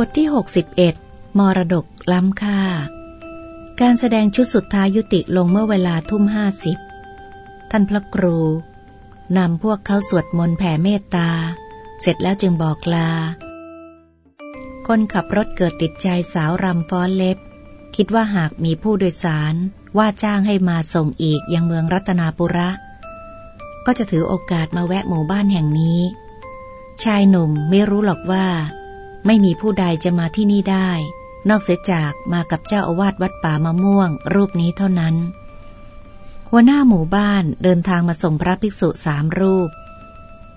บทที่ 61 มรดกล้ำค่า การแสดงชุดสุดท้ายยุติลงเมื่อเวลาทุ่มห้าสิบ ท่านพระครูนำพวกเขาสวดมนต์แผ่เมตตา เสร็จแล้วจึงบอกลา คนขับรถเกิดติดใจสาวรำฟ้อนเล็บ คิดว่าหากมีผู้โดยสารว่าจ้างให้มาส่งอีกยังเมืองรัตนาปุระ ก็จะถือโอกาสมาแวะหมู่บ้านแห่งนี้ ชายหนุ่มไม่รู้หรอกว่า ไม่มีผู้ใดจะมาที่นี่ได้ นอกเสียจากมากับเจ้าอาวาสวัดป่ามะม่วง รูปนี้เท่านั้น หัวหน้าหมู่บ้านเดินทางมาส่งพระภิกษุสามรูป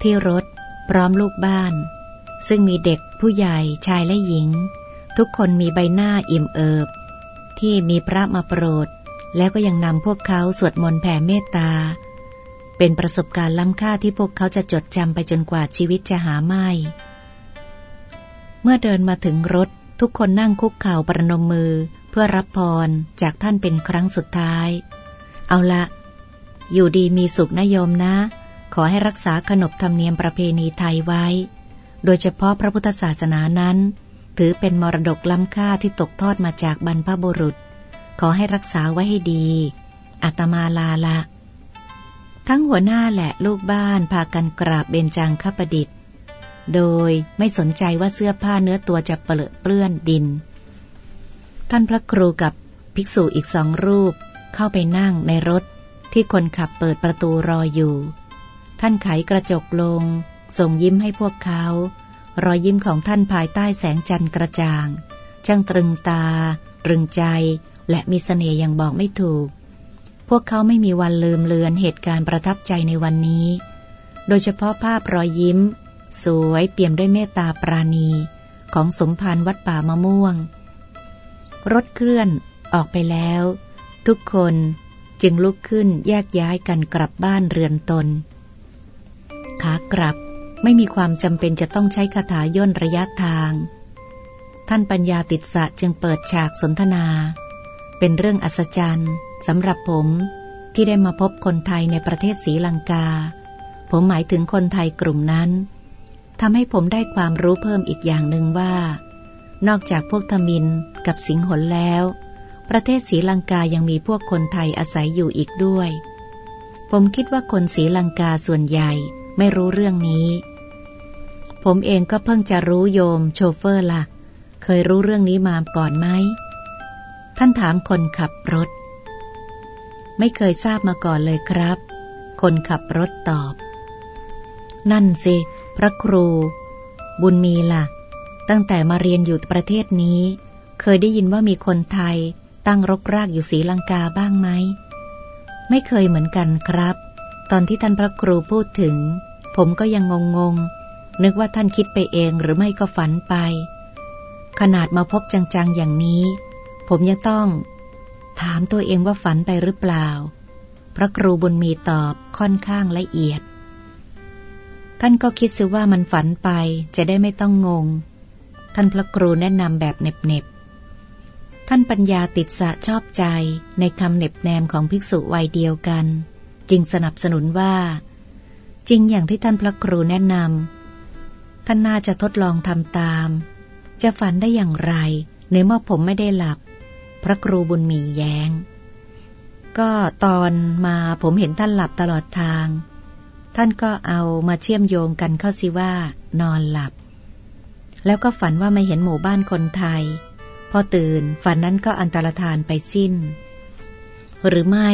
ที่รถพร้อมลูกบ้าน ซึ่งมีเด็กผู้ใหญ่ชายและหญิง ทุกคนมีใบหน้าอิ่มเอิบ ที่มีพระมาโปรด แล้วก็ยังนำพวกเขาสวดมนต์แผ่เมตตา เป็นประสบการณ์ล้ำค่าที่พวกเขาจะจดจำไปจนกว่าชีวิตจะหาไม่ เมื่อเดินมาถึงรถ ทุกคนนั่งคุกเข่าประนมมือ เพื่อรับพรจากท่านเป็นครั้งสุดท้าย เอาละ อยู่ดีมีสุขนโยมนะ ขอให้รักษาขนบธรรมเนียมประเพณีไทยไว้ โดยเฉพาะพระพุทธศาสนานั้น ถือเป็นมรดกล้ำค่าที่ตกทอดมาจากบรรพบุรุษ ขอให้รักษาไว้ให้ดีอาตมาลาละ ทั้งหัวหน้าและลูกบ้านพากันกราบเบญจังคประดิษฐ์ โดยไม่สนใจว่าเสื้อผ้าเนื้อตัวจะเปลอะเปื้อนดิน ท่านพระครูกับภิกษุอีกสองรูป เข้าไปนั่งในรถที่คนขับเปิดประตูรออยู่ ท่านไขกระจกลง ส่งยิ้มให้พวกเขา รอยยิ้มของท่านภายใต้แสงจันทร์กระจ่าง ช่างตรึงตา ตรึงใจ และมีสเสน่ห์อย่างบอกไม่ถูก พวกเขาไม่มีวันลืมเลือนเหตุการณ์ประทับใจในวันนี้ โดยเฉพาะภาพรอยยิ้ม สวยเปี่ยมด้วยเมตตาปราณีของสมภารวัดป่ามะม่วง รถเคลื่อนออกไปแล้ว ทุกคนจึงลุกขึ้นแยกย้ายกันกลับบ้านเรือนตน ขากลับไม่มีความจำเป็นจะต้องใช้คาถาย่นระยะทาง ท่านปัญญาติดสะจึงเปิดฉากสนทนา เป็นเรื่องอัศจรรย์สำหรับผมที่ได้มาพบคนไทยในประเทศศรีลังกา ผมหมายถึงคนไทยกลุ่มนั้น ทำให้ผมได้ความรู้เพิ่มอีกอย่างหนึ่งว่า นอกจากพวกทมินกับสิงหนแล้ว ประเทศศรีลังกายังมีพวกคนไทยอาศัยอยู่อีกด้วย ผมคิดว่าคนศรีลังกาส่วนใหญ่ไม่รู้เรื่องนี้ ผมเองก็เพิ่งจะรู้โยมโชเฟอร์ละ่ะ เคยรู้เรื่องนี้มาก่อนไหม ท่านถามคนขับรถ ไม่เคยทราบมาก่อนเลยครับ คนขับรถตอบ นั่นสิ พระครู บุญมีละ่ะ ตั้งแต่มาเรียนอยู่ประเทศนี้ เคยได้ยินว่ามีคนไทยตั้งรกรากอยู่ศรีลังกาบ้างไหม ไม่เคยเหมือนกันครับ ตอนที่ท่านพระครูพูดถึง ผมก็ยังงงงนึกว่าท่านคิดไปเองหรือไม่ก็ฝันไป ขนาดมาพบจังๆอย่างนี้ ผมยังต้อง ถามตัวเองว่าฝันไปหรือเปล่า พระครูบุญมีตอบค่อนข้างละเอียด ท่านก็คิดซิว่ามันฝันไปจะได้ไม่ต้องงง ท่านพระครูแนะนำแบบเน็บๆ ท่านปัญญาติดสะชอบใจในคำเน็บแนมของภิกษุวัยเดียวกัน จึงสนับสนุนว่า จริงอย่างที่ท่านพระครูแนะนำท่านน่าจะทดลองทำตาม จะฝันได้อย่างไร ในเมื่อผมไม่ได้หลับ พระครูบุญมีแยง้ง ก็ตอนมาผมเห็นท่านหลับตลอดทาง ท่านก็เอามาเชื่อมโยงกันเข้าสิว่า นอนหลับ แล้วก็ฝันว่าไม่เห็นหมู่บ้านคนไทย พอตื่นฝันนั้นก็อันตรธานไปสิ้น หรือไม่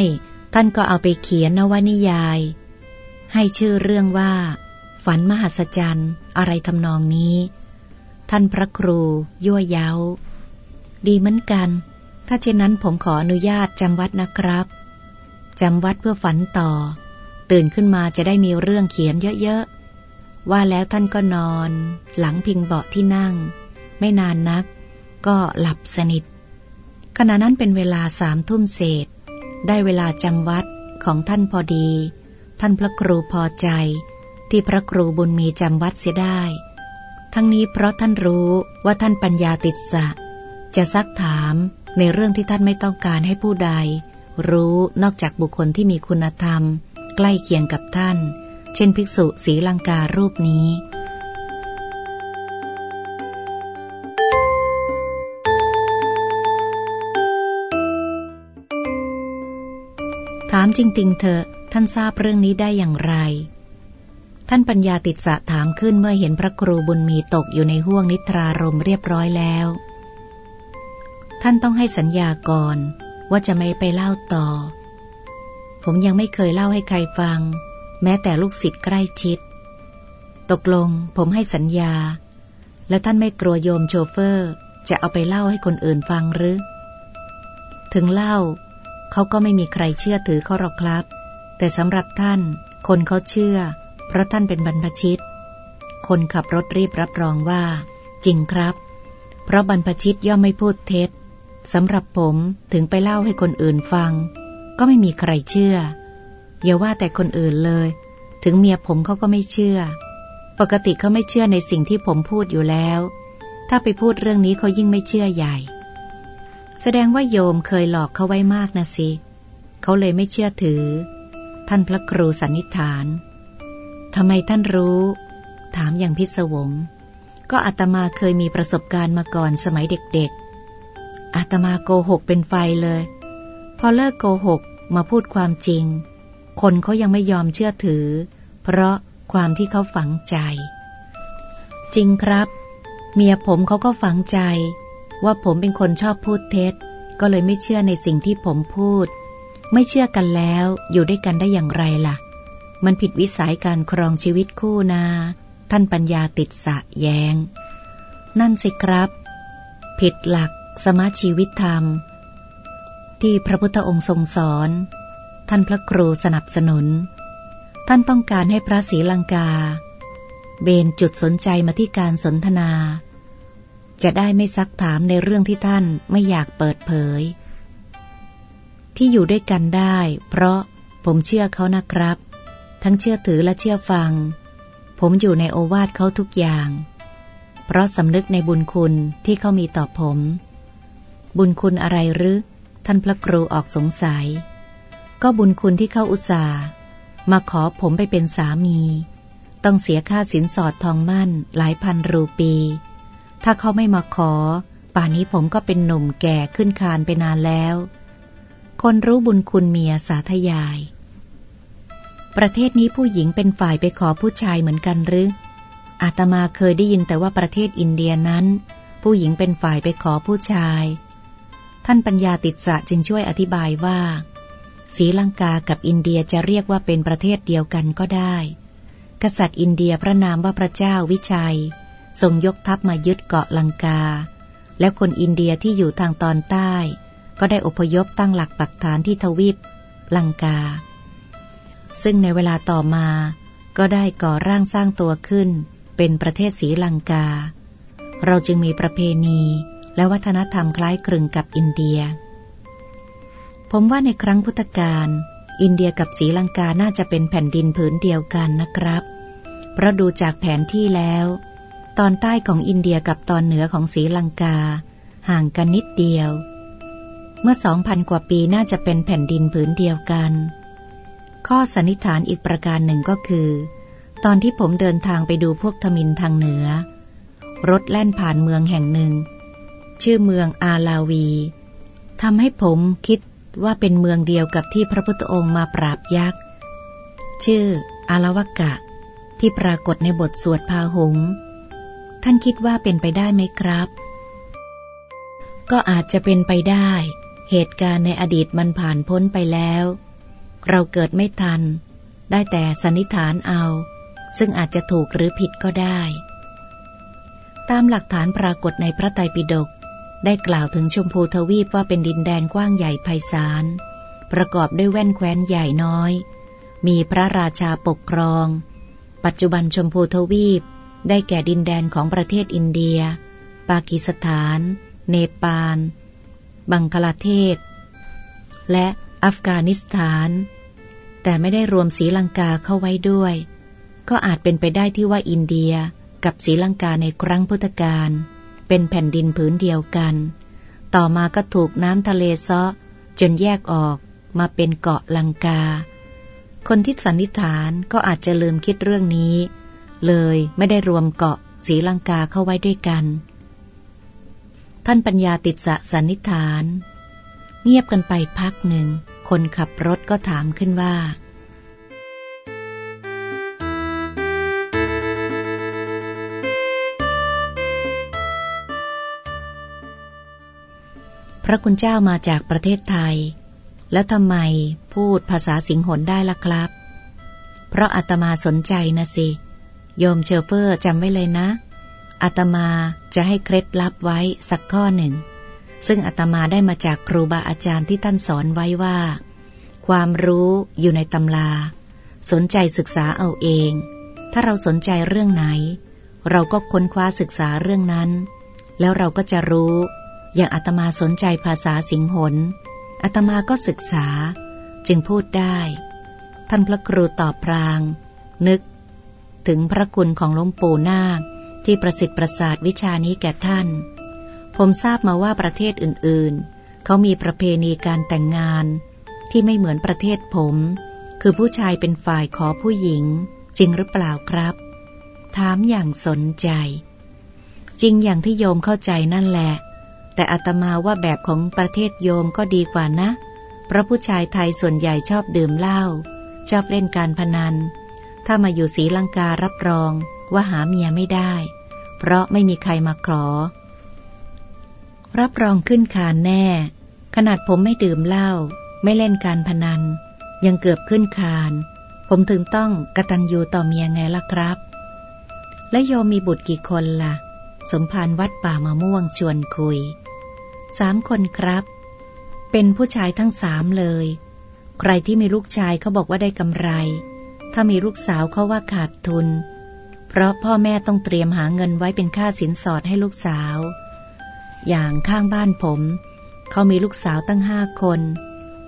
ท่านก็เอาไปเขียนนวนิยาย ให้ชื่อเรื่องว่า ฝันมหัศจรรย์ อะไรทำนองนี้ ท่านพระครูยั่วเย้า ดีเหมือนกัน ถ้าเช่นนั้นผมขออนุญาตจำวัดนะครับจำวัดเพื่อฝันต่อ ตื่นขึ้นมาจะได้มีเรื่องเขียนเยอะๆ ว่าแล้วท่านก็นอน หลังพิงเบาะที่นั่ง ไม่นานนัก ก็หลับสนิท ขณะนั้นเป็นเวลาสามทุ่มเศษ ได้เวลาจำวัดของท่านพอดี ท่านพระครูพอใจ ที่พระครูบุญมีจำวัดเสียได้ ทั้งนี้เพราะท่านรู้ว่าท่านปัญญาติดสะ จะซักถามในเรื่องที่ท่านไม่ต้องการให้ผู้ใด รู้นอกจากบุคคลที่มีคุณธรรม ใกล้เคียงกับท่าน เช่นภิกษุสีลังการูปนี้ ถามจริงๆเธอท่านทราบเรื่องนี้ได้อย่างไร ท่านปัญญาติดสะถามขึ้นเมื่อเห็นพระครูบุญมีตกอยู่ในห่วงนิทรารมเรียบร้อยแล้ว ท่านต้องให้สัญญาก่อนว่าจะไม่ไปเล่าต่อ ผมยังไม่เคยเล่าให้ใครฟัง แม้แต่ลูกศิษย์ใกล้ชิด ตกลงผมให้สัญญา และท่านไม่กลัวโยมโชเฟอร์ จะเอาไปเล่าให้คนอื่นฟังหรือ ถึงเล่า เขาก็ไม่มีใครเชื่อถือเขาหรอกครับ แต่สำหรับท่าน คนเขาเชื่อ เพราะท่านเป็นบรรพชิต คนขับรถรีบรับรองว่า จริงครับ เพราะบรรพชิตย่อมไม่พูดเท็จสำหรับผมถึงไปเล่าให้คนอื่นฟัง ก็ไม่มีใครเชื่อ อย่าว่าแต่คนอื่นเลย ถึงเมียผมเขาก็ไม่เชื่อ ปกติเขาไม่เชื่อในสิ่งที่ผมพูดอยู่แล้ว ถ้าไปพูดเรื่องนี้เขายิ่งไม่เชื่อใหญ่ แสดงว่าโยมเคยหลอกเขาไว้มากนะสิ เขาเลยไม่เชื่อถือ ท่านพระครูสันนิษฐานทำไมท่านรู้ ถามอย่างพิศวง ก็อาตมาเคยมีประสบการณ์มาก่อนสมัยเด็กๆอาตมาโกหกเป็นไฟเลย พอเลิกโกหกมาพูดความจริง คนเขายังไม่ยอมเชื่อถือ เพราะความที่เขาฝังใจ จริงครับ เมียผมเขาก็ฝังใจ ว่าผมเป็นคนชอบพูดเท็จ ก็เลยไม่เชื่อในสิ่งที่ผมพูด ไม่เชื่อกันแล้วอยู่ด้วยกันได้อย่างไรล่ะ มันผิดวิสัยการครองชีวิตคู่นา ท่านปัญญาติดสะแยง นั่นสิครับ ผิดหลักสมาชีวิตธรรม ที่พระพุทธองค์ทรงสอน ท่านพระครูสนับสนุน ท่านต้องการให้พระศรีลังกา เบนจุดสนใจมาที่การสนทนา จะได้ไม่ซักถามในเรื่องที่ท่านไม่อยากเปิดเผย ที่อยู่ด้วยกันได้ เพราะผมเชื่อเขานะครับ ทั้งเชื่อถือและเชื่อฟัง ผมอยู่ในโอวาทเขาทุกอย่าง เพราะสำนึกในบุญคุณที่เขามีต่อผม บุญคุณอะไรหรือ ท่านพระครูออกสงสัย ก็บุญคุณที่เข้าอุตส่าห์มาขอผมไปเป็นสามี ต้องเสียค่าสินสอดทองมั่นหลายพันรูปี ถ้าเขาไม่มาขอ ป่านนี้ผมก็เป็นหนุ่มแก่ขึ้นคานไปนานแล้ว คนรู้บุญคุณเมียสาธยาย ประเทศนี้ผู้หญิงเป็นฝ่ายไปขอผู้ชายเหมือนกันหรืออาตมาเคยได้ยินแต่ว่าประเทศอินเดียนั้น ผู้หญิงเป็นฝ่ายไปขอผู้ชาย ท่านปัญญาติดสะจึงช่วยอธิบายว่าศรีลังกากับอินเดียจะเรียกว่าเป็นประเทศเดียวกันก็ได้ กษัตริย์อินเดียพระนามว่าพระเจ้าวิชัย ทรงยกทัพมายึดเกาะลังกา และคนอินเดียที่อยู่ทางตอนใต้ ก็ได้อพยพตั้งหลักปักฐานที่ทวีปลังกา ซึ่งในเวลาต่อมา ก็ได้ก่อร่างสร้างตัวขึ้น เป็นประเทศศรีลังกา เราจึงมีประเพณี และวัฒนธรรมคล้ายคลึงกับอินเดีย ผมว่าในครั้งพุทธกาลอินเดียกับศรีลังกาน่าจะเป็นแผ่นดินผืนเดียวกันนะครับ เพราะดูจากแผนที่แล้ว ตอนใต้ของอินเดียกับตอนเหนือของศรีลังกา ห่างกันนิดเดียว เมื่อสองพันกว่าปีน่าจะเป็นแผ่นดินผืนเดียวกัน ข้อสันนิษฐานอีกประการหนึ่งก็คือ ตอนที่ผมเดินทางไปดูพวกทมินทางเหนือ รถแล่นผ่านเมืองแห่งหนึ่ง ชื่อเมืองอาลาวีทำให้ผมคิดว่าเป็นเมืองเดียวกับที่พระพุทธองค์มาปราบยักษ์ ชื่ออาลวกะ ที่ปรากฏในบทสวดพาหง ท่านคิดว่าเป็นไปได้ไหมครับ ก็อาจจะเป็นไปได้ เหตุการณ์ในอดีตมันผ่านพ้นไปแล้ว เราเกิดไม่ทัน ได้แต่สันนิษฐานเอา ซึ่งอาจจะถูกหรือผิดก็ได้ ตามหลักฐานปรากฏในพระไตรปิฎก ได้กล่าวถึงชมพูทวีปว่าเป็นดินแดนกว้างใหญ่ไพศาล ประกอบด้วยแว่นแคว้นใหญ่น้อย มีพระราชาปกครอง ปัจจุบันชมพูทวีป ได้แก่ดินแดนของประเทศอินเดีย ปากีสถาน เนปาล บังคลาเทศ และอัฟกานิสถาน แต่ไม่ได้รวมศรีลังกาเข้าไว้ด้วย ก็อาจเป็นไปได้ที่ว่าอินเดียกับศรีลังกาในครั้งพุทธกาล เป็นแผ่นดินผืนเดียวกัน ต่อมาก็ถูกน้ำทะเลซาะจนแยกออกมาเป็นเกาะลังกา คนที่สันนิษฐานก็อาจจะลืมคิดเรื่องนี้ เลยไม่ได้รวมเกาะสีลังกาเข้าไว้ด้วยกัน ท่านปัญญาติดสะสันนิษฐาน เงียบกันไปพักหนึ่ง คนขับรถก็ถามขึ้นว่า ระคุณเจ้ามาจากประเทศไทย แล้วทำไมพูดภาษาสิงหนได้ล่ะครับ เพราะอาตมาสนใจนะสิ โยมเชอเฟอร์จำไว้เลยนะอาตมาจะให้เคล็ดลับไว้สักข้อหนึ่ง ซึ่งอาตมาได้มาจากครูบาอาจารย์ที่ท่านสอนไว้ว่า ความรู้อยู่ในตำรา สนใจศึกษาเอาเอง ถ้าเราสนใจเรื่องไหน เราก็ค้นคว้าศึกษาเรื่องนั้น แล้วเราก็จะรู้ อย่างอาตมาสนใจภาษาสิงหนอาตมาก็ศึกษา จึงพูดได้ ท่านพระครูตอบพราง นึก ถึงพระคุณของหลวงปู่นาคที่ประสิทธิ์ประสาทวิชานี้แก่ท่าน ผมทราบมาว่าประเทศอื่นๆ เขามีประเพณีการแต่งงาน ที่ไม่เหมือนประเทศผม คือผู้ชายเป็นฝ่ายขอผู้หญิง จริงหรือเปล่าครับ ถามอย่างสนใจ จริงอย่างที่โยมเข้าใจนั่นแหละ แต่อาตมาว่าแบบของประเทศโยมก็ดีกว่านะ เพราะผู้ชายไทยส่วนใหญ่ชอบดื่มเหล้าชอบเล่นการพนัน ถ้ามาอยู่ศรีลังการับรองว่าหาเมียไม่ได้ เพราะไม่มีใครมาขอ รับรองขึ้นคานแน่ ขนาดผมไม่ดื่มเหล้าไม่เล่นการพนัน ยังเกือบขึ้นคาน ผมถึงต้องกระตันยูต่อเมียไงล่ะครับ และโยมมีบุตรกี่คนละ่ะ สมภารวัดป่ามะม่วงชวนคุย สามคนครับ เป็นผู้ชายทั้งสามเลย ใครที่มีลูกชายเขาบอกว่าได้กำไร ถ้ามีลูกสาวเขาว่าขาดทุน เพราะพ่อแม่ต้องเตรียมหาเงินไว้เป็นค่าสินสอดให้ลูกสาว อย่างข้างบ้านผม เขามีลูกสาวตั้งห้าคน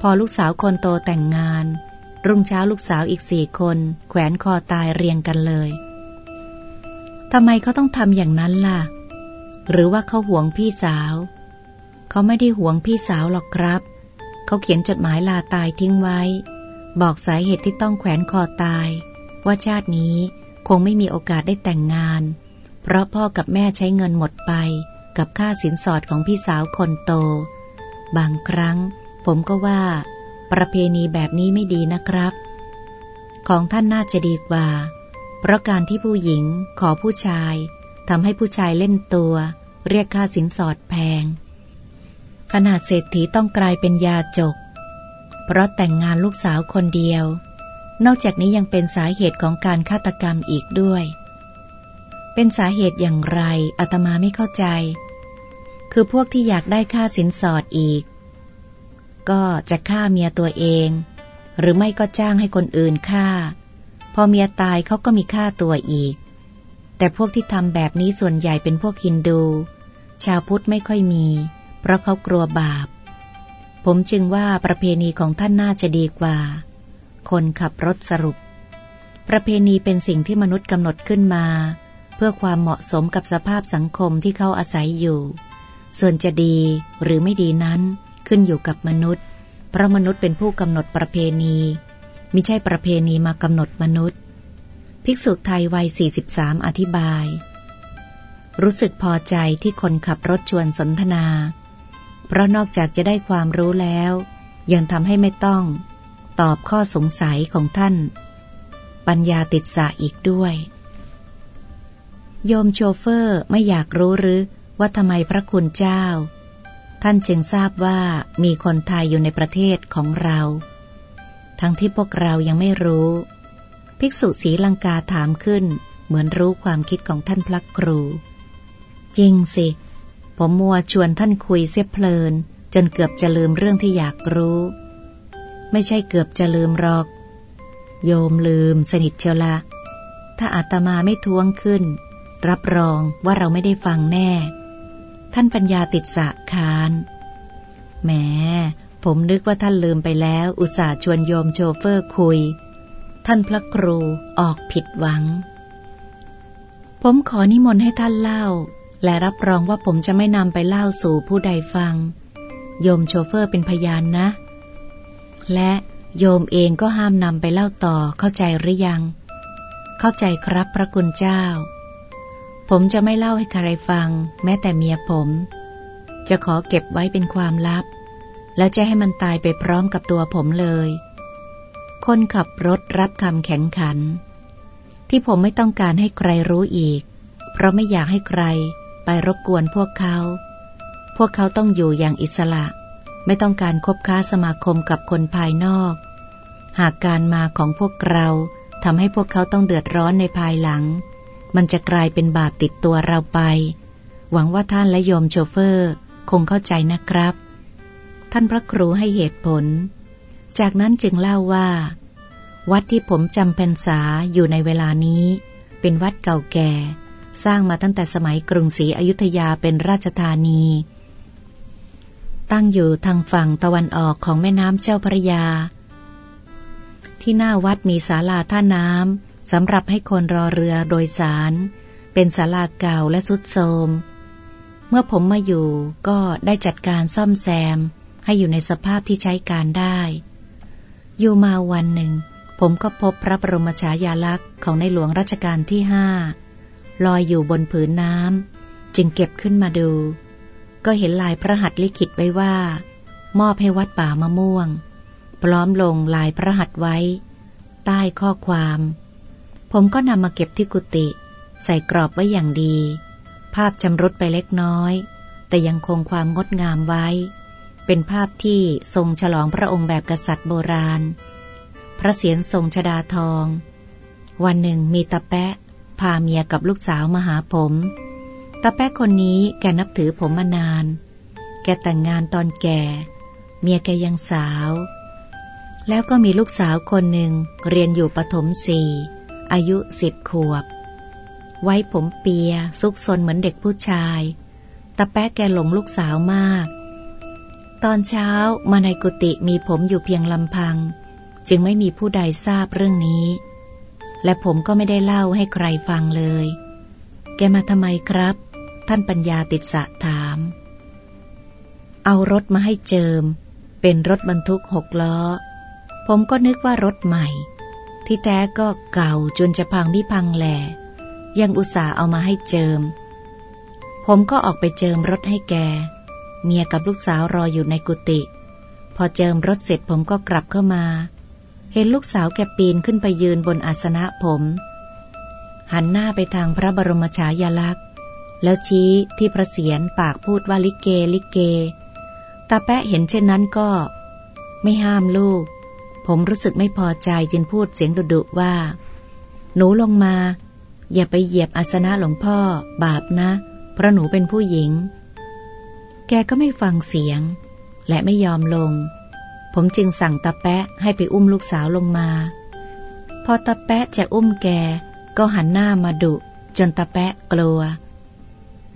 พอลูกสาวคนโตแต่งงาน รุ่งเช้าลูกสาวอีกสี่คน แขวนคอตายเรียงกันเลยทำไมเขาต้องทำอย่างนั้นล่ะ หรือว่าเขาหวงพี่สาว เขาไม่ได้หวงพี่สาวหรอกครับ เขาเขียนจดหมายลาตายทิ้งไว้ บอกสาเหตุที่ต้องแขวนคอตาย ว่าชาตินี้คงไม่มีโอกาสได้แต่งงาน เพราะพ่อกับแม่ใช้เงินหมดไป กับค่าสินสอดของพี่สาวคนโต บางครั้ง ผมก็ว่า ประเพณีแบบนี้ไม่ดีนะครับ ของท่านน่าจะดีกว่า เพราะการที่ผู้หญิงขอผู้ชายทำให้ผู้ชายเล่นตัว เรียกค่าสินสอดแพง ขนาดเศรษฐีต้องกลายเป็นยาจก เพราะแต่งงานลูกสาวคนเดียว นอกจากนี้ยังเป็นสาเหตุของการฆาตกรรมอีกด้วย เป็นสาเหตุอย่างไรอาตมาไม่เข้าใจ คือพวกที่อยากได้ค่าสินสอดอีก ก็จะฆ่าเมียตัวเอง หรือไม่ก็จ้างให้คนอื่นฆ่า พอเมียตายเขาก็มีค่าตัวอีก แต่พวกที่ทำแบบนี้ส่วนใหญ่เป็นพวกฮินดู ชาวพุทธไม่ค่อยมี เพราะเขากลัวบาป ผมจึงว่าประเพณีของท่านน่าจะดีกว่า คนขับรถสรุป ประเพณีเป็นสิ่งที่มนุษย์กำหนดขึ้นมา เพื่อความเหมาะสมกับสภาพสังคมที่เขาอาศัยอยู่ ส่วนจะดีหรือไม่ดีนั้นขึ้นอยู่กับมนุษย์ เพราะมนุษย์เป็นผู้กำหนดประเพณีมิใช่ประเพณีมากำหนดมนุษย์ ภิกษุไทยวัย 43 อธิบาย รู้สึกพอใจที่คนขับรถชวนสนทนา เพราะนอกจากจะได้ความรู้แล้ว ยังทำให้ไม่ต้อง ตอบข้อสงสัยของท่าน ปัญญาติดสะอีกด้วย โยมโชเฟอร์ไม่อยากรู้หรือว่าทำไมพระคุณเจ้า ท่านจึงทราบว่ามีคนไทยอยู่ในประเทศของเรา ทั้งที่พวกเรายังไม่รู้ ภิกษุศีลังกาถามขึ้น เหมือนรู้ความคิดของท่านพระครู จริงสิ ผมมัวชวนท่านคุยเสียเพลิน จนเกือบจะลืมเรื่องที่อยากรู้ ไม่ใช่เกือบจะลืมหรอก โยมลืมสนิทเชียวละถ้าอาตมาไม่ท้วงขึ้น รับรองว่าเราไม่ได้ฟังแน่ ท่านปัญญาติดสะคานแหมผมนึกว่าท่านลืมไปแล้ว อุตส่าห์ชวนโยมโชเฟอร์คุย ท่านพระครูออกผิดหวัง ผมขอนิมนต์ให้ท่านเล่า และรับรองว่าผมจะไม่นำไปเล่าสู่ผู้ใดฟัง โยมโชเฟอร์เป็นพยานนะ และโยมเองก็ห้ามนำไปเล่าต่อเข้าใจหรือยัง เข้าใจครับพระคุณเจ้า ผมจะไม่เล่าให้ใครฟัง แม้แต่เมียผม จะขอเก็บไว้เป็นความลับ แล้วจะให้มันตายไปพร้อมกับตัวผมเลย คนขับรถรับคำแข็งขัน ที่ผมไม่ต้องการให้ใครรู้อีก เพราะไม่อยากให้ใคร ไปรบกวนพวกเขา พวกเขาต้องอยู่อย่างอิสระ ไม่ต้องการคบค้าสมาคมกับคนภายนอก หากการมาของพวกเราทำให้พวกเขาต้องเดือดร้อนในภายหลัง มันจะกลายเป็นบาปติดตัวเราไป หวังว่าท่านและโยมโชเฟอร์คงเข้าใจนะครับ ท่านพระครูให้เหตุผล จากนั้นจึงเล่าว่า วัดที่ผมจำพรรษาอยู่ในเวลานี้ เป็นวัดเก่าแก่ สร้างมาตั้งแต่สมัยกรุงศรีอยุธยาเป็นราชธานี ตั้งอยู่ทางฝั่งตะวันออกของแม่น้ำเจ้าพระยา ที่หน้าวัดมีศาลาท่าน้ำสำหรับให้คนรอเรือโดยสาร เป็นศาลาเก่าและสุดโทรมเมื่อผมมาอยู่ก็ได้จัดการซ่อมแซม ให้อยู่ในสภาพที่ใช้การได้ อยู่มาวันหนึ่ง ผมก็พบพระบรมฉายาลักษณ์ของในหลวงรัชกาลที่ห้า ลอยอยู่บนผืนน้ำจึงเก็บขึ้นมาดู ก็เห็นลายพระหัตถ์ลิขิตไว้ว่า มอบให้วัดป่ามะม่วง พร้อมลงลายพระหัตถ์ไว้ ใต้ข้อความ ผมก็นำมาเก็บที่กุฏิใส่กรอบไว้อย่างดี ภาพชำรุดไปเล็กน้อย แต่ยังคงความงดงามไว้ เป็นภาพที่ทรงฉลองพระองค์แบบกษัตริย์โบราณ พระเศียรทรงชดาทอง วันหนึ่งมีตาแปะ พาเมียกับลูกสาวมาหาผมตาแป๊ะคนนี้แกนับถือผมมานาน แกแต่งงานตอนแก่ เมียแกยังสาว แล้วก็มีลูกสาวคนหนึ่งเรียนอยู่ปฐมสี่อายุสิบขวบ ไว้ผมเปียซุกซนเหมือนเด็กผู้ชายตาแป๊ะแกหลงลูกสาวมาก ตอนเช้ามาในกุฏิมีผมอยู่เพียงลำพัง จึงไม่มีผู้ใดทราบเรื่องนี้ และผมก็ไม่ได้เล่าให้ใครฟังเลย แกมาทำไมครับ ท่านปัญญาติดสะถาม เอารถมาให้เจิม เป็นรถบรรทุกหกล้อ ผมก็นึกว่ารถใหม่ ที่แท้ก็เก่าจนจะพังมิพังแหลยังอุตส่าห์เอามาให้เจิม ผมก็ออกไปเจิมรถให้แก เมียกับลูกสาวรออยู่ในกุฏิพอเจิมรถเสร็จผมก็กลับเข้ามา เห็นลูกสาวแกปีนขึ้นไปยืนบนอาสนะผม หันหน้าไปทางพระบรมฉายาลักษณ์ แล้วชี้ที่พระเศียรปากพูดว่าลิเกลิเก ตาแปะเห็นเช่นนั้นก็ ไม่ห้ามลูก ผมรู้สึกไม่พอใจจึงพูดเสียงดุดุว่า หนูลงมา อย่าไปเหยียบอาสนะหลวงพ่อ บาปนะ เพราะหนูเป็นผู้หญิง แกก็ไม่ฟังเสียง และไม่ยอมลง ผมจึงสั่งตาแปะให้ไปอุ้มลูกสาวลงมา พอตาแปะจะอุ้มแก ก็หันหน้ามาดุ จนตาแปะกลัว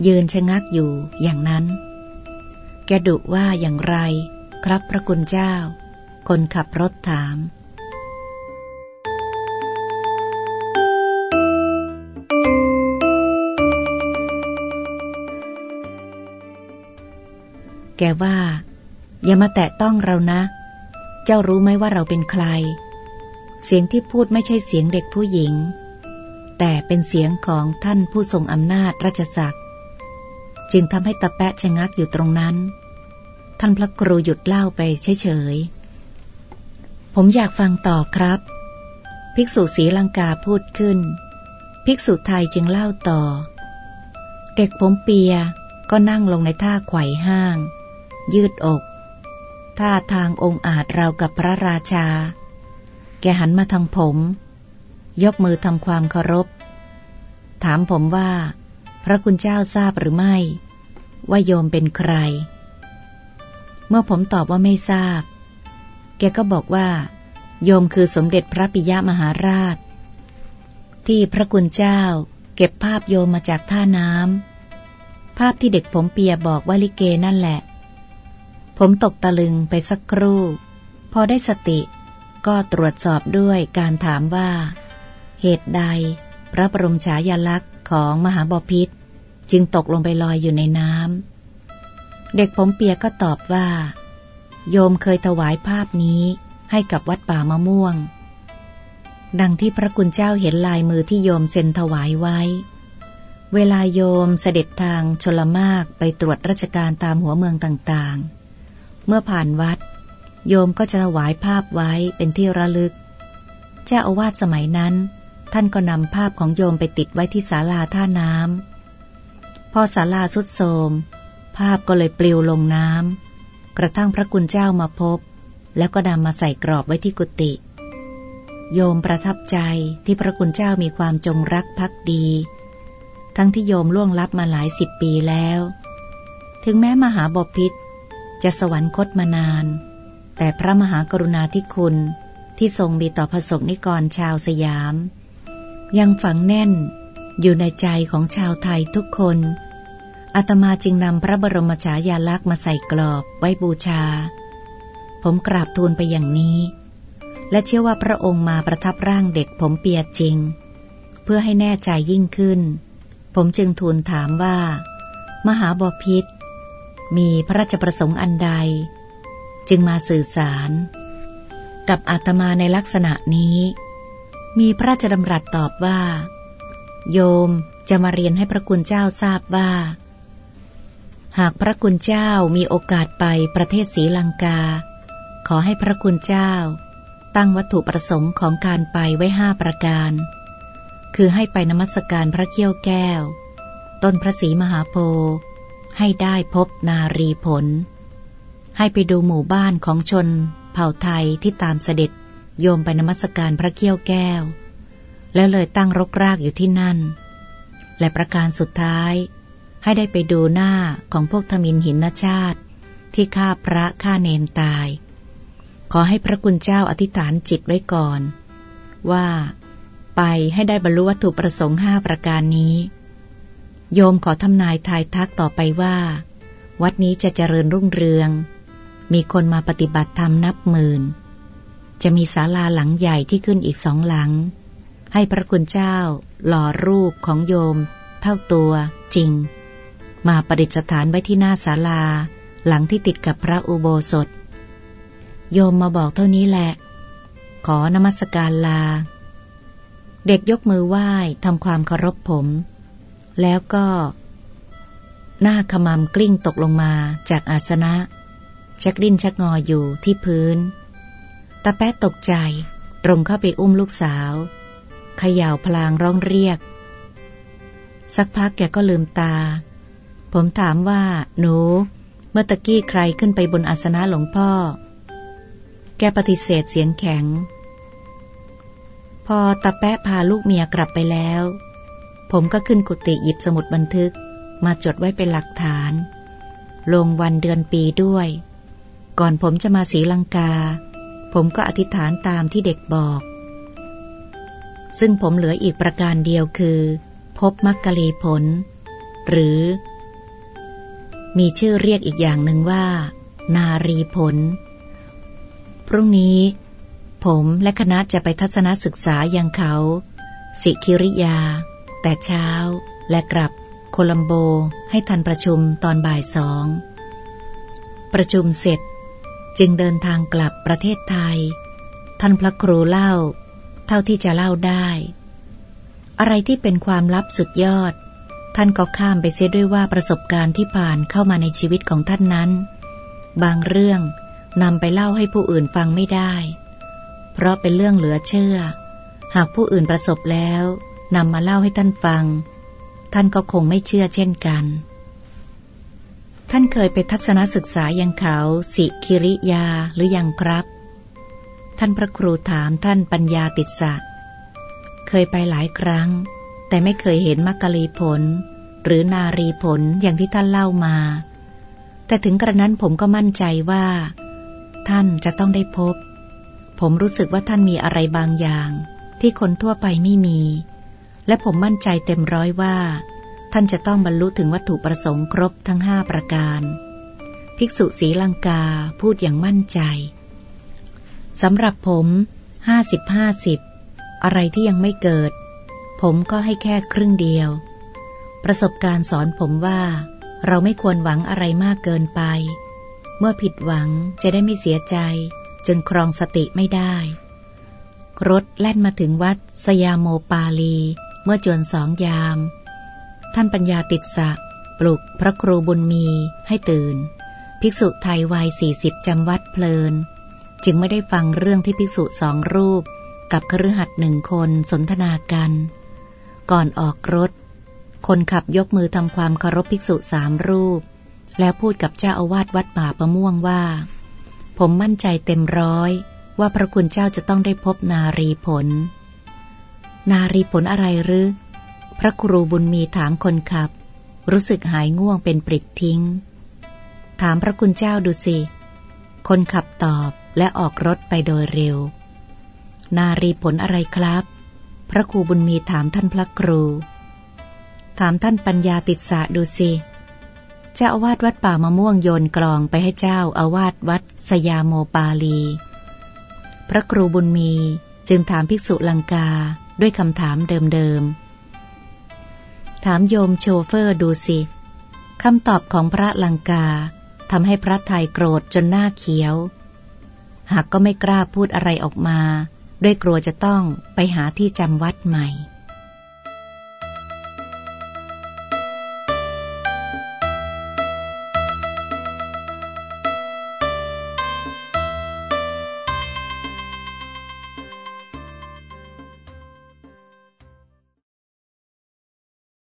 ยืนชะงักอยู่อย่างนั้น แกดุว่าอย่างไร ครับพระคุณเจ้า คนขับรถถามแกว่า อย่ามาแตะต้องเรานะ เจ้ารู้ไหมว่าเราเป็นใคร เสียงที่พูดไม่ใช่เสียงเด็กผู้หญิง แต่เป็นเสียงของท่านผู้ทรงอำนาจราชศักดิ์จึงทำให้ตะแปะชะงักอยู่ตรงนั้น ท่านพระครูหยุดเล่าไปเฉยๆ ผมอยากฟังต่อครับ ภิกษุศีลังกาพูดขึ้น ภิกษุไทยจึงเล่าต่อ เด็กผมเปียก็นั่งลงในท่าไขว่ห้าง ยืดอก ท่าทางองอาจเรากับพระราชา แกหันมาทางผม ยกมือทำความเคารพ ถามผมว่า พระคุณเจ้าทราบหรือไม่ ว่าโยมเป็นใคร เมื่อผมตอบว่าไม่ทราบ แกก็บอกว่า โยมคือสมเด็จพระปิยมหาราช ที่พระคุณเจ้าเก็บภาพโยมมาจากท่าน้ำภาพที่เด็กผมเปียบอกว่าลิเกนั่นแหละ ผมตกตะลึงไปสักครู่ พอได้สติ ก็ตรวจสอบด้วยการถามว่า เหตุใด พระบรมฉายาลักษณ์ของมหาบาพิษจึงตกลงไปลอยอยู่ในน้ำเด็กผมเปียกก็ตอบว่า โยมเคยถวายภาพนี้ให้กับวัดป่ามะม่วง ดังที่พระคุณเจ้าเห็นลายมือที่โยมเซ็นถวายไว้ เวลาโยมเสด็จทางชลมากไปตรวจราชการตามหัวเมืองต่างๆ เมื่อผ่านวัด โยมก็จะถวายภาพไว้เป็นที่ระลึก เจ้าอาวาสสมัยนั้น ท่านก็นำภาพของโยมไปติดไว้ที่ศาลาท่าน้ำพอศาลาสุดโทมภาพก็เลยปลิวลงน้ำกระทั่งพระคุณเจ้ามาพบ แล้วก็นำมาใส่กรอบไว้ที่กุฏิโยมประทับใจที่พระคุณเจ้ามีความจงรักภักดี ทั้งที่โยมล่วงลับมาหลายสิบปีแล้ว ถึงแม้มหาบพิษ จะสวรรคตมานาน แต่พระมหากรุณาธิคุณที่ทรงมีต่อพระสงฆ์นิกรชาวสยาม ยังฝังแน่นอยู่ในใจของชาวไทยทุกคนอาตมาจึงนำพระบรมฉายาลักษณ์มาใส่กรอบไว้บูชา ผมกราบทูลไปอย่างนี้ และเชื่อว่าพระองค์มาประทับร่างเด็กผมเปียจริง เพื่อให้แน่ใจยิ่งขึ้น ผมจึงทูลถามว่า มหาบพิษ มีพระราชประสงค์อันใด จึงมาสื่อสาร กับอาตมาในลักษณะนี้ มีพระราชดำรัสตอบว่า โยมจะมาเรียนให้พระคุณเจ้าทราบว่า หากพระคุณเจ้ามีโอกาสไปประเทศศรีลังกา ขอให้พระคุณเจ้า ตั้งวัตถุประสงค์ของการไปไว้ห้าประการ คือให้ไปนมัสการพระเกี้ยวแก้ว ต้นพระศรีมหาโพธิ์ ให้ได้พบนารีผล ให้ไปดูหมู่บ้านของชน เผ่าไทยที่ตามเสด็จโยมไปนมัสการพระเกี้ยวแก้ว แล้วเลยตั้งรกรากอยู่ที่นั่น และประการสุดท้าย ให้ได้ไปดูหน้าของพวกทมินหินชาติ ที่ฆ่าพระฆ่าเนนตาย ขอให้พระคุณเจ้าอธิษฐานจิตไว้ก่อน ว่า ไปให้ได้บรรลุวัตถุประสงค์ห้าประการนี้ โยมขอทำนายทายทักต่อไปว่า วัดนี้จะเจริญรุ่งเรือง มีคนมาปฏิบัติธรรมนับหมื่น จะมีศาลาหลังใหญ่ที่ขึ้นอีกสองหลัง ให้พระคุณเจ้า หล่อรูปของโยม เท่าตัว จริง มาประดิษฐานไว้ที่หน้าศาลา หลังที่ติดกับพระอุโบสถ โยมมาบอกเท่านี้แหละ ขอนมัสการลา เด็กยกมือไหว้ทำความเคารพผม แล้วก็ หน้าขมำกลิ้งตกลงมาจากอาสนะ ชักดิ้นชักงออยู่ที่พื้น ตาแป๊ะตกใจ ตรงเข้าไปอุ้มลูกสาวเขย่าพลางร้องเรียก สักพักแกก็ลืมตา ผมถามว่า หนู เมื่อตะกี้ใครขึ้นไปบนอาสนะหลวงพ่อ แกปฏิเสธเสียงแข็ง พอตาแป๊ะพาลูกเมียกลับไปแล้ว ผมก็ขึ้นกุฏิหยิบสมุดบันทึก มาจดไว้เป็นหลักฐาน ลงวันเดือนปีด้วย ก่อนผมจะมาสีลังกา ผมก็อธิษฐานตามที่เด็กบอก ซึ่งผมเหลืออีกประการเดียวคือ พบมักกะลีผล หรือ มีชื่อเรียกอีกอย่างหนึ่งว่า นารีผล พรุ่งนี้ผมและคณะจะไปทัศนศึกษายังเขา สิคิริยา แต่เช้า และกลับโคลัมโบให้ทันประชุมตอนบ่ายสอง ประชุมเสร็จจึงเดินทางกลับประเทศไทย ท่านพระครูเล่า เท่าที่จะเล่าได้ อะไรที่เป็นความลับสุดยอด ท่านก็ข้ามไปเสียด้วยว่าประสบการณ์ที่ผ่านเข้ามาในชีวิตของท่านนั้น บางเรื่องนำไปเล่าให้ผู้อื่นฟังไม่ได้ เพราะเป็นเรื่องเหลือเชื่อ หากผู้อื่นประสบแล้ว นำมาเล่าให้ท่านฟัง ท่านก็คงไม่เชื่อเช่นกัน ท่านเคยไปทัศนศึกษายังเขา สิคิริยาหรือยังครับ ท่านพระครูถามท่านปัญญาติดสะเคยไปหลายครั้ง แต่ไม่เคยเห็นมักกะลีผล หรือนารีผลอย่างที่ท่านเล่ามา แต่ถึงกระนั้นผมก็มั่นใจว่า ท่านจะต้องได้พบ ผมรู้สึกว่าท่านมีอะไรบางอย่างที่คนทั่วไปไม่มี และผมมั่นใจเต็มร้อยว่า ท่านจะต้องบรรลุถึงวัตถุประสงค์ครบทั้งห้าประการ ภิกษุศีลังกาพูดอย่างมั่นใจสำหรับผมห้าสิบห้าสิบอะไรที่ยังไม่เกิด ผมก็ให้แค่ครึ่งเดียว ประสบการณ์สอนผมว่า เราไม่ควรหวังอะไรมากเกินไป เมื่อผิดหวังจะได้ไม่เสียใจ จนครองสติไม่ได้ รถแล่นมาถึงวัดสยามโมปาลี เมื่อจวนสองยาม ท่านปัญญาติดสะ ปลุกพระครูบุญมีให้ตื่น ภิกษุไทยวัยสี่สิบจำวัดเพลิน จึงไม่ได้ฟังเรื่องที่ภิกษุสองรูป กับคฤหัสถ์หนึ่งคนสนทนากัน ก่อนออกรถ คนขับยกมือทำความเคารพภิกษุสามรูป แล้วพูดกับเจ้าอาวาสวัดป่าประม่วงว่า ผมมั่นใจเต็มร้อยว่าพระคุณเจ้าจะต้องได้พบนารีผล นารีผลอะไรหรือ พระครูบุญมีถามคนขับ รู้สึกหายง่วงเป็นปริดทิ้ง ถามพระคุณเจ้าดูสิ คนขับตอบและออกรถไปโดยเร็ว นารีผลอะไรครับ พระครูบุญมีถามท่านพระครู ถามท่านปัญญาติดสะดูสิเจ้าอาวาสวัดป่ามะม่วงโยนกลองไปให้เจ้าอาวาสวัดสยามโมปาลี พระครูบุญมีจึงถามภิกษุลังกา ด้วยคำถามเดิมๆ ถามโยมโชเฟอร์ดูสิคำตอบของพระลังกาทำให้พระไทยโกรธจนหน้าเขียว หากก็ไม่กล้าพูดอะไรออกมา ด้วยกลัวจะต้องไปหาที่จำวัดใหม่